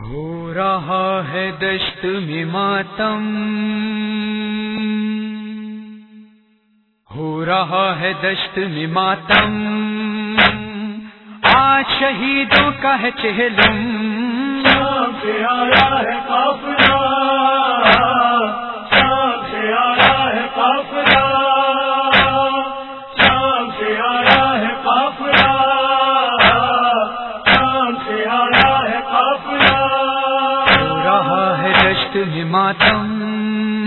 ہو رہا ہے دشت میں ماتم۔ ہو رہا ہے دشت میں ماتم۔ آج شہیدوں کا ہے چہلم۔ شام سے آیا ہے قافلہ۔ ہے ماتم۔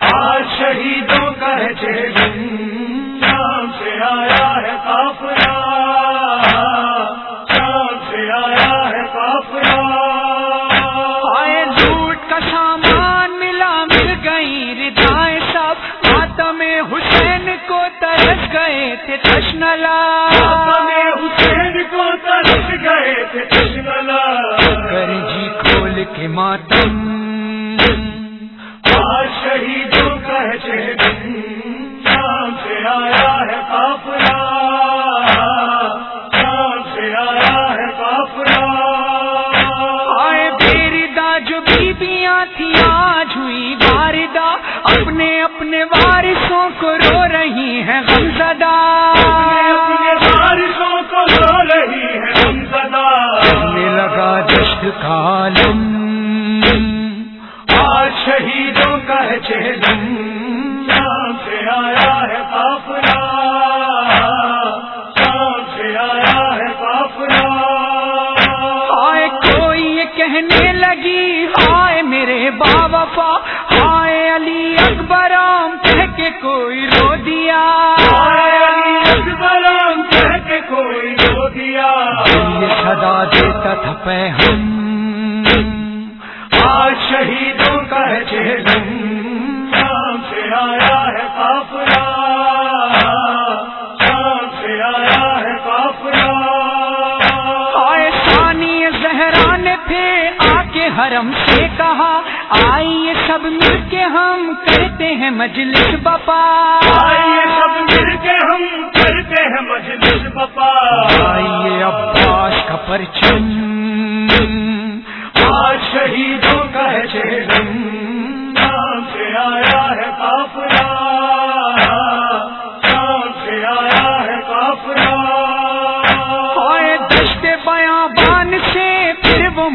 آج شہیدوں کا ہے چہلم شام سے آیا ہے قافلہ۔ شام سے آیا ہے قافلہ۔ آئے لوٹ کا سامان ملا، مل گئی ردائیں سب۔ ماتم حسین کو ترس گئے تھے تشنلا اپنے حسین کو ترس گئے تھے کشملا کر جی کھول کے ماتم۔ بیویاں تھیں آج ہوئی واردہ۔ اپنے اپنے وارثوں کو رو رہی ہیں غمزدہ۔ اپنے بارشوں کو رو رہی سدا چلنے لگا جشن کا عالم آج شہیدوں کا ہے چہلم۔ شام سے آیا ہے قافلہ شام سے آیا ہے قافلہ آئے کوئی یہ کہنے لگی میرے بابا ہائے علی اکبرام کے کوئی رو دیا۔ اکبرام کے کوئی رو دیا۔ یہ صدا دیتا تھا پہ ہم۔ آج شہیدوں کا ہے شام سے آیا ہے قافلہ حرم سے کہا، آئیے سب مل کے ہم کرتے ہیں مجلس بپا۔ آئیے سب مل کے ہم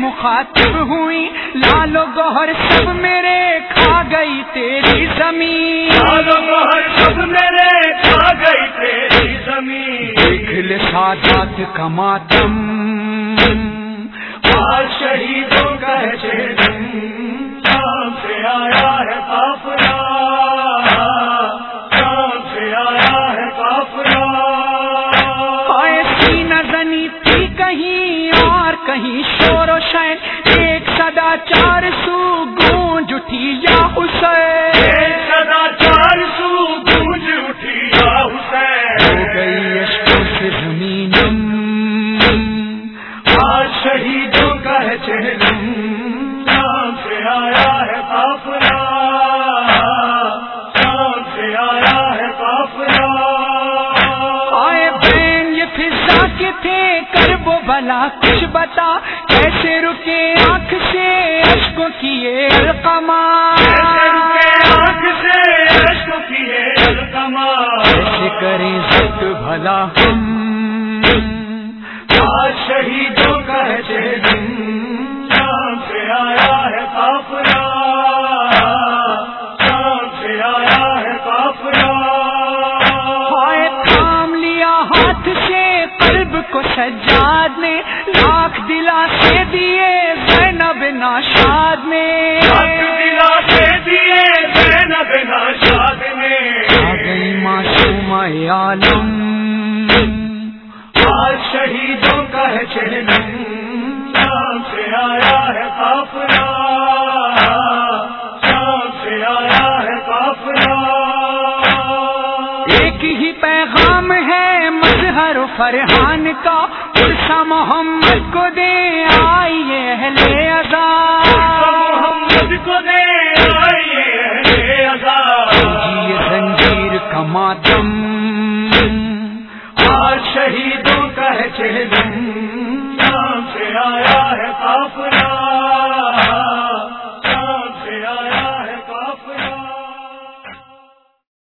مخاطب ہوئی لالو گوہر سب میرے کھا گئی تیری زمین۔ آلو گوہر سب میرے کھا گئی تیری زمین۔ دیکھ لے سادات کا ماتم۔ شہیدوں کا ہے چار سو گونج اٹھی یا حسین۔ سدا چار سو گونج اٹھی یا ہو گئی اشکوں سے زمین آج شہیدوں کا ہے چہرم۔ سے آیا ہے قافلہ بلا کچھ بتا کیسے رکے آنکھ سے عشق کیے القما کیسے کریں بھلا ہم؟ شہیدوں کا سجاد نے لاکھ دلا سے دیے زینب ناشاد نے۔ حق دلا سے دیے زینب ناشاد نے۔ آ گئی معصوم عالم۔ آج شہیدوں کا ہے شام سے آیا ہے قافلہ فرحان کا عرصہ محمد کو دے آئیے اہل عذاب محمد کو دے آئیے یہ زنجیر کا ماتم آج شہیدوں کا ہے شام سے آیا ہے